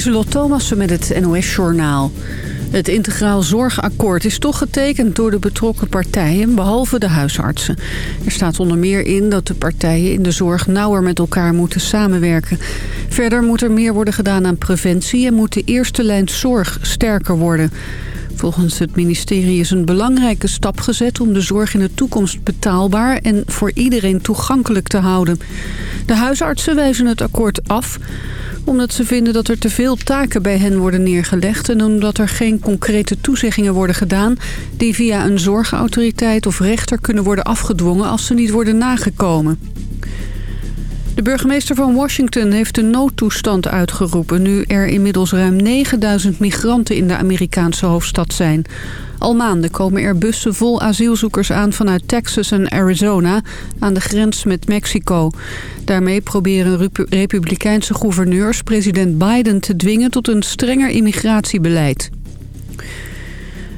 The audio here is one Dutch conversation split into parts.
Lieselot Thomassen met het NOS-journaal. Het integraal zorgakkoord is toch getekend door de betrokken partijen, behalve de huisartsen. Er staat onder meer in dat de partijen in de zorg nauwer met elkaar moeten samenwerken. Verder moet er meer worden gedaan aan preventie en moet de eerste lijn zorg sterker worden. Volgens het ministerie is een belangrijke stap gezet om de zorg in de toekomst betaalbaar en voor iedereen toegankelijk te houden. De huisartsen wijzen het akkoord af omdat ze vinden dat er te veel taken bij hen worden neergelegd... en omdat er geen concrete toezeggingen worden gedaan... die via een zorgautoriteit of rechter kunnen worden afgedwongen als ze niet worden nagekomen. De burgemeester van Washington heeft de noodtoestand uitgeroepen... nu er inmiddels ruim 9000 migranten in de Amerikaanse hoofdstad zijn. Al maanden komen er bussen vol asielzoekers aan vanuit Texas en Arizona... aan de grens met Mexico. Daarmee proberen republikeinse gouverneurs president Biden te dwingen... tot een strenger immigratiebeleid.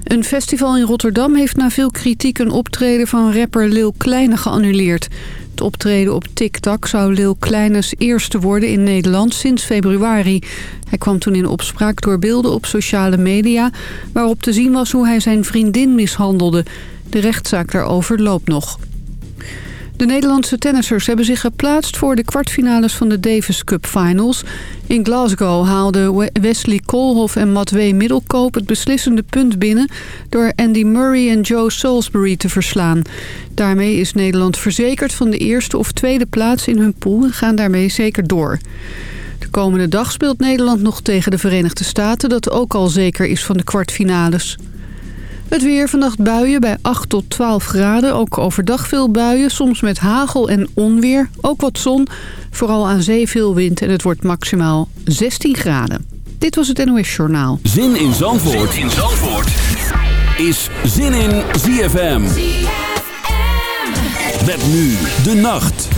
Een festival in Rotterdam heeft na veel kritiek een optreden van rapper Lil Kleine geannuleerd. Het optreden op TikTok zou Lil Kleines eerste worden in Nederland sinds februari. Hij kwam toen in opspraak door beelden op sociale media... waarop te zien was hoe hij zijn vriendin mishandelde. De rechtszaak daarover loopt nog. De Nederlandse tennissers hebben zich geplaatst voor de kwartfinales van de Davis Cup Finals. In Glasgow haalden Wesley Koolhof en Matwee Middelkoop het beslissende punt binnen... door Andy Murray en Joe Salisbury te verslaan. Daarmee is Nederland verzekerd van de eerste of tweede plaats in hun pool... en gaan daarmee zeker door. De komende dag speelt Nederland nog tegen de Verenigde Staten... dat ook al zeker is van de kwartfinales. Het weer vannacht buien bij 8 tot 12 graden. Ook overdag veel buien, soms met hagel en onweer. Ook wat zon, vooral aan zee veel wind en het wordt maximaal 16 graden. Dit was het NOS Journaal. Zin in Zandvoort, zin in Zandvoort. is Zin in ZFM. ZFM. Met nu de nacht.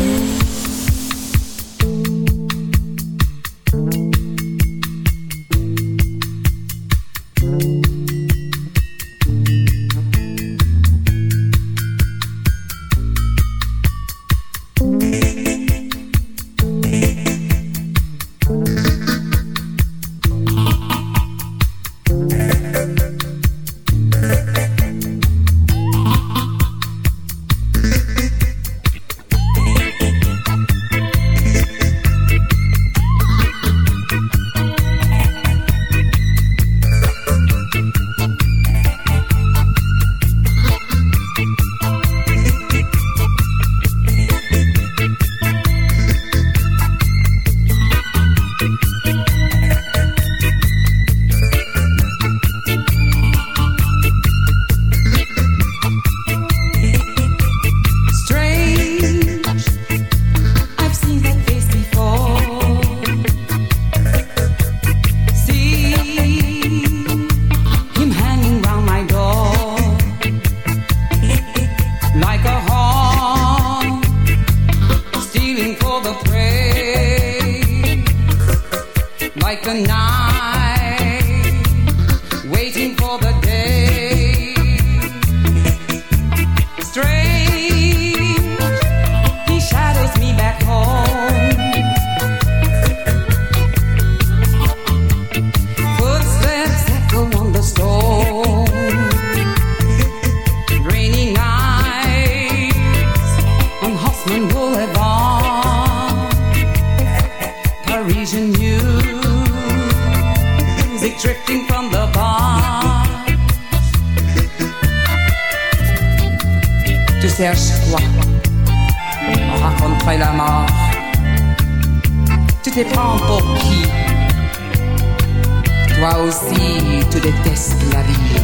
C'est prendre pour qui? Toi aussi, tu détestes la vie.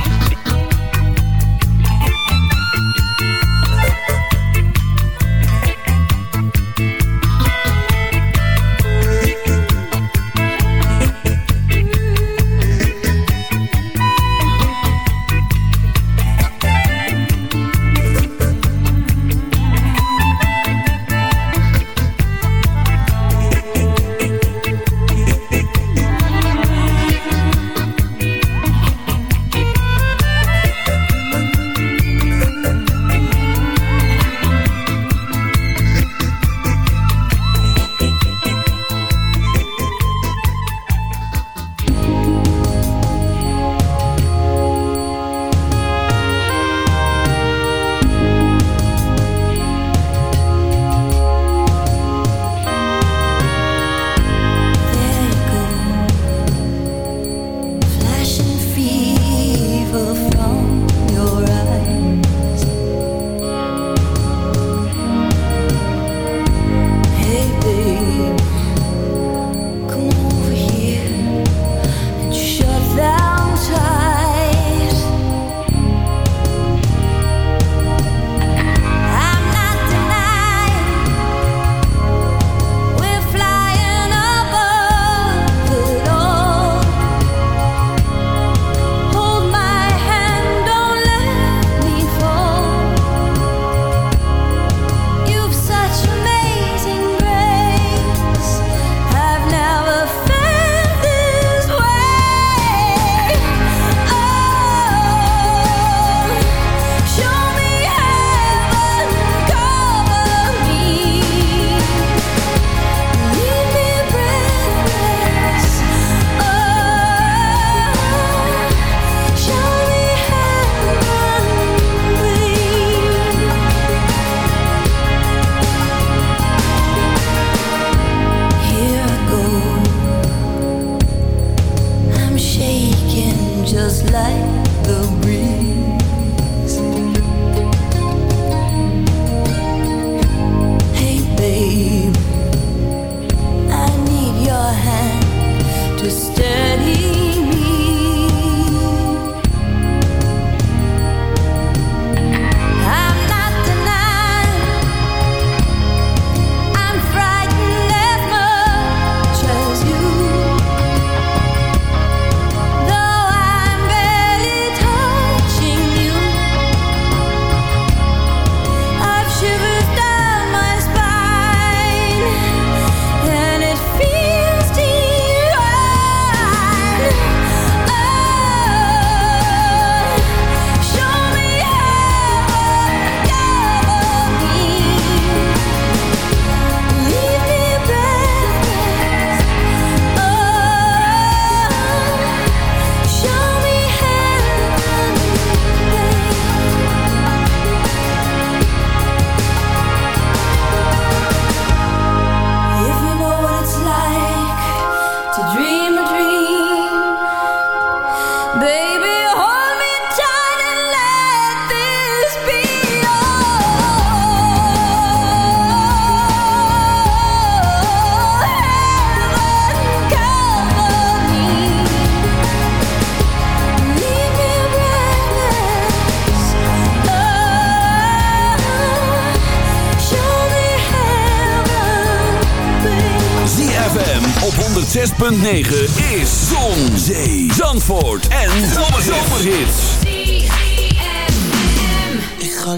Is Zon, Zee, Zandvoort en Zomerhits. Ik ga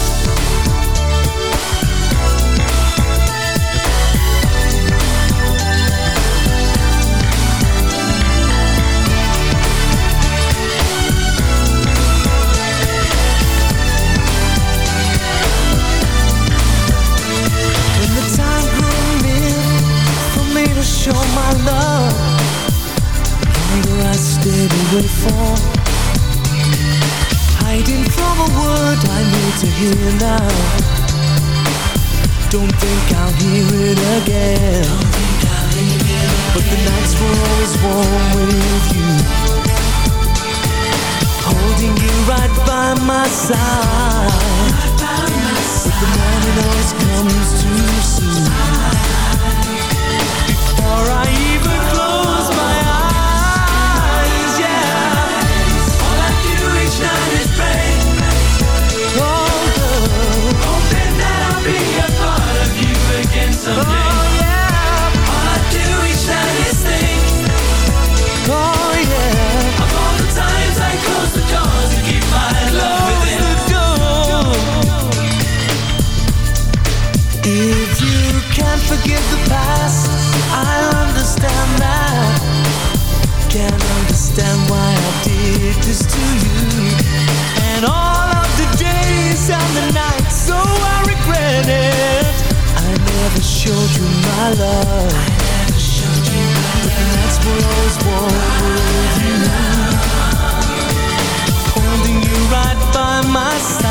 My side.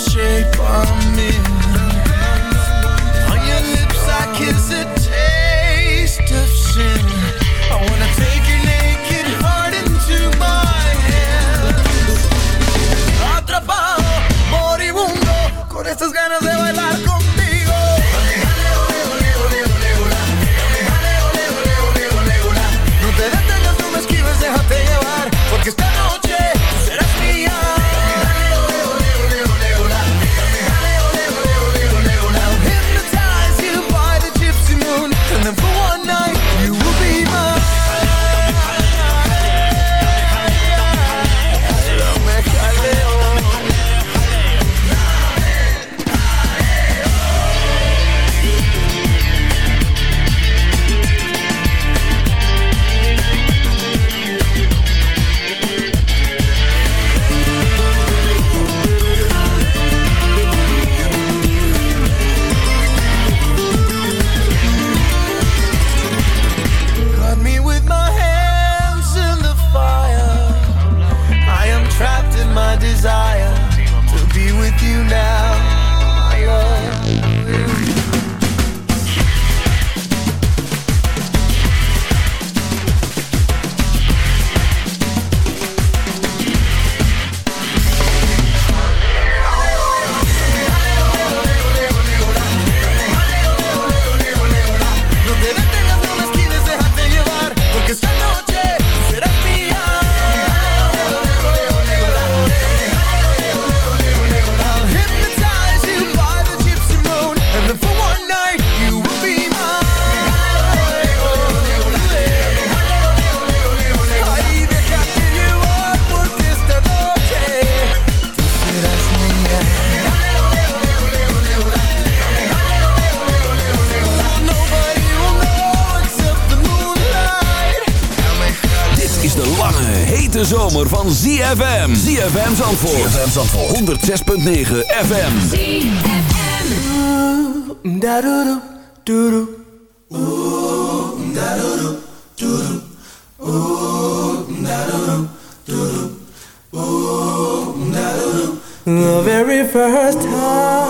shape. Van ZFM. ZFM Zandvoort. ZFM Zandvoort. 106.9 FM. ZFM. da do do do do da do do do do The very first time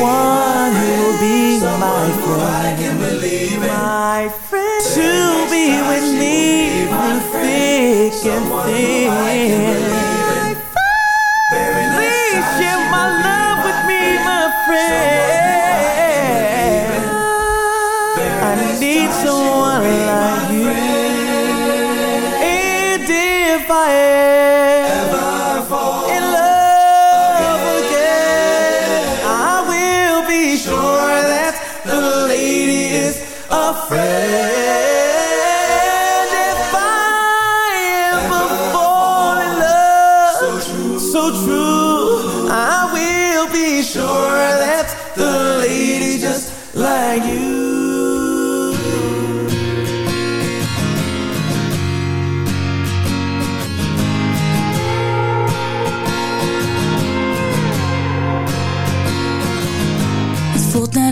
one.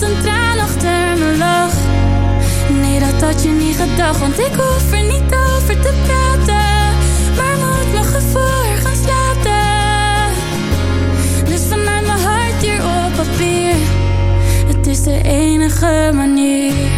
Een traan lach. Nee, dat had je niet gedacht, want ik hoef er niet over te praten. Maar moet mijn gevoel gaan slapen. Dus vanuit mijn hart hier op papier. Het is de enige manier.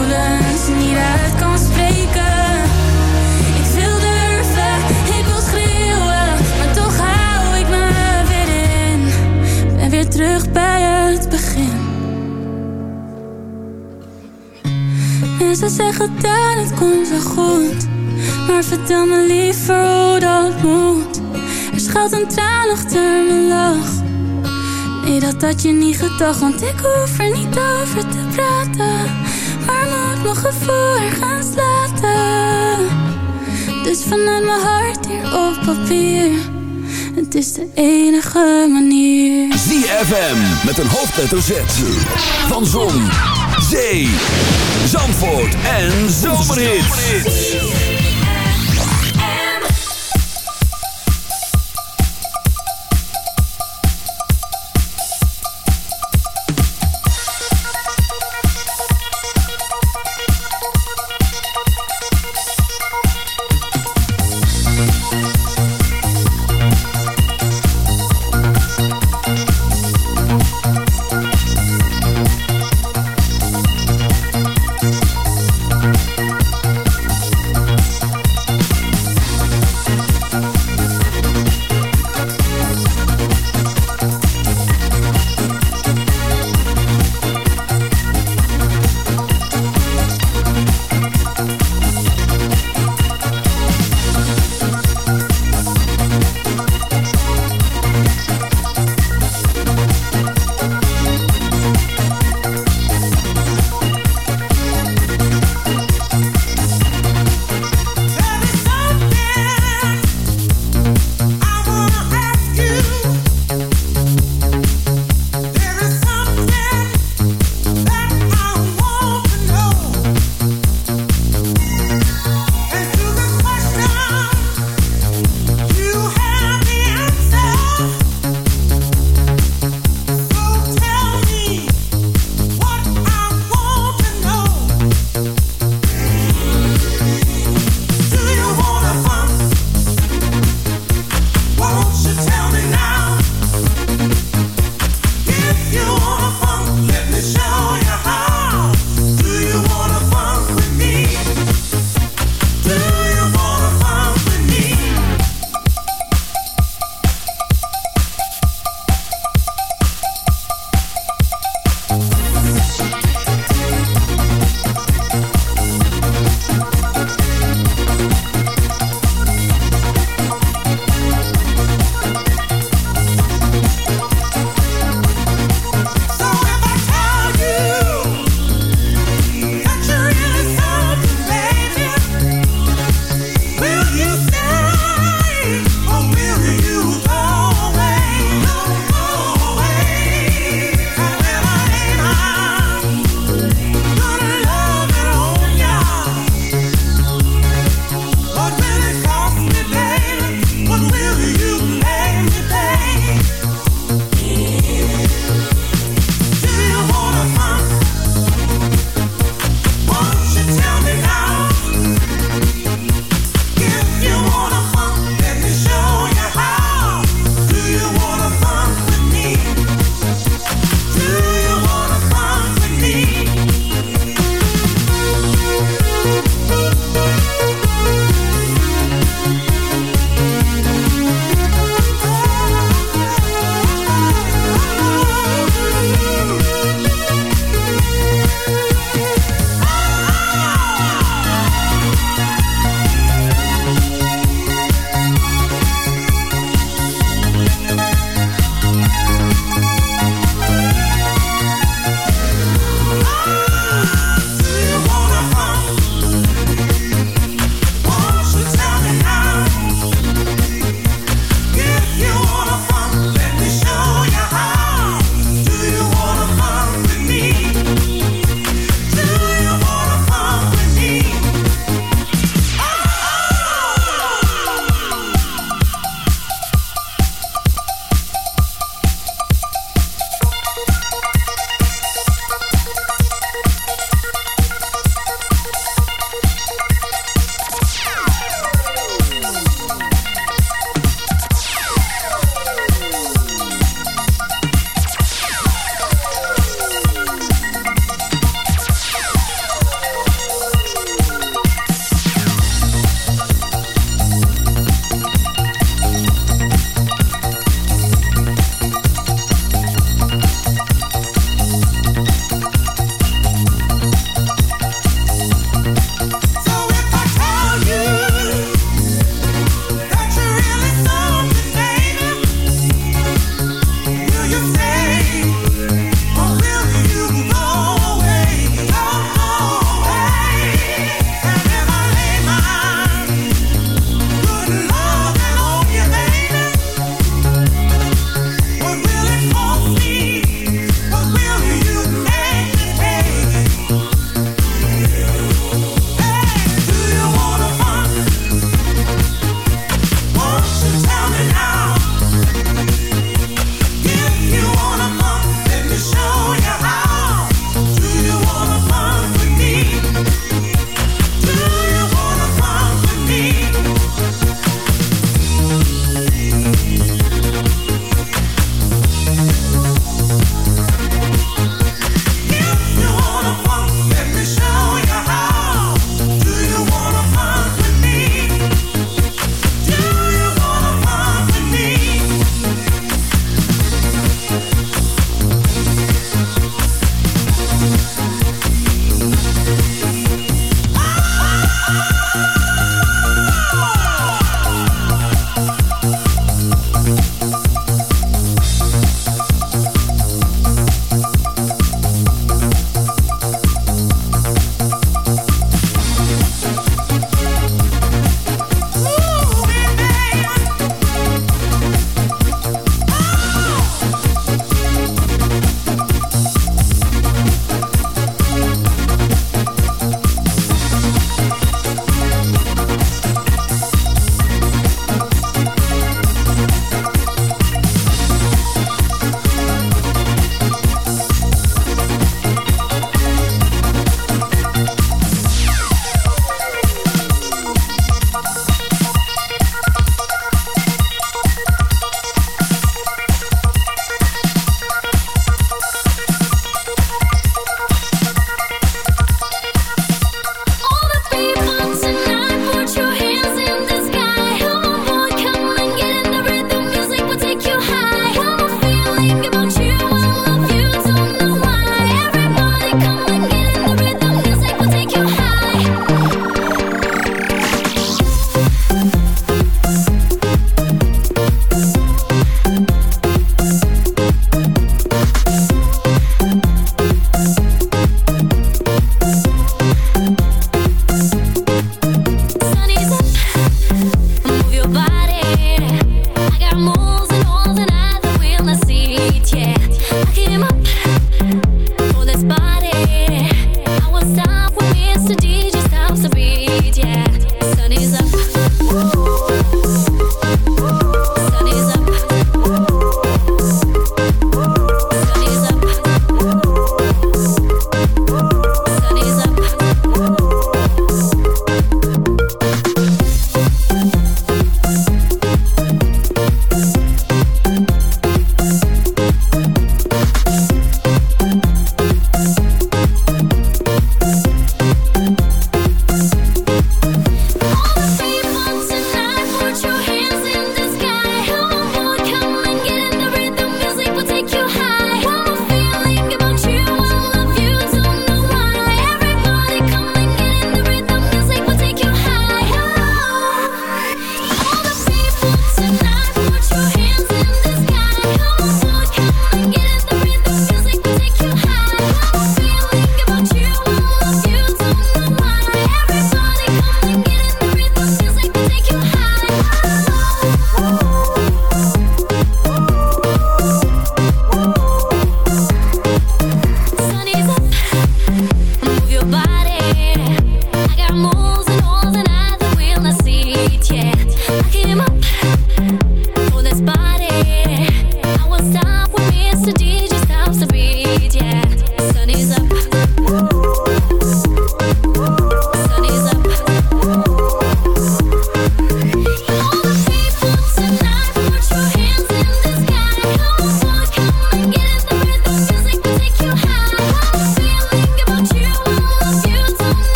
uit kan spreken. Ik wil durven, ik wil schreeuwen, maar toch hou ik me weer in. Ben weer terug bij het begin. Mensen zeggen dat het komt wel goed. Maar vertel me liever hoe dat moet. Er schuilt een traan achter mijn lach. Nee, dat had je niet gedacht, want ik hoef er niet over te praten. Moet mijn gevoel ergens laten. Dus vanuit mijn hart hier op papier. Het is de enige manier. ZFM met een hoofdletter Z. Van Zon, Zee, Zandvoort en Zomerhits.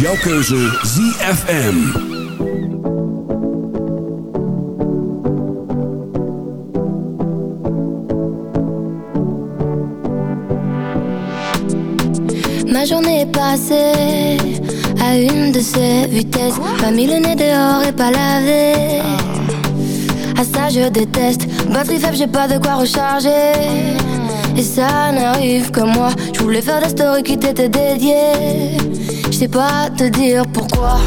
Is ZFM. Ma journée est passée à une de ces vitesses. Pas mis le nez dehors et pas lavé. À ça je déteste. Batterie faible, j'ai pas de quoi recharger. Et ça n'arrive que moi. Je voulais faire des stories qui t'étaient dédiées. Je sais pas te dire pourquoi.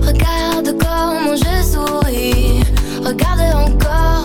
Regarde comment je souris. Regarde encore.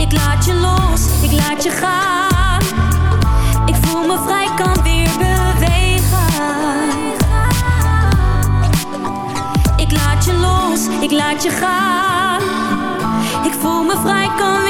Ik laat je los, ik laat je gaan. Ik voel me vrij, kan weer bewegen. Ik laat je los, ik laat je gaan. Ik voel me vrij, kan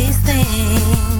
these things.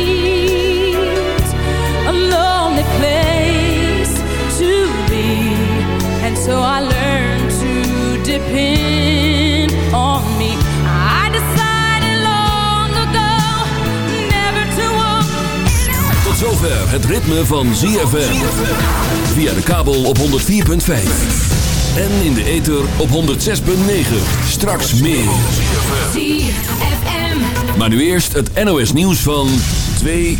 Place to be. And so I learned to depend on me. I decided long ago never to walk Tot zover het ritme van ZFM. Via de kabel op 104.5. En in de ether op 106.9. Straks meer. Maar nu eerst het NOS nieuws van 2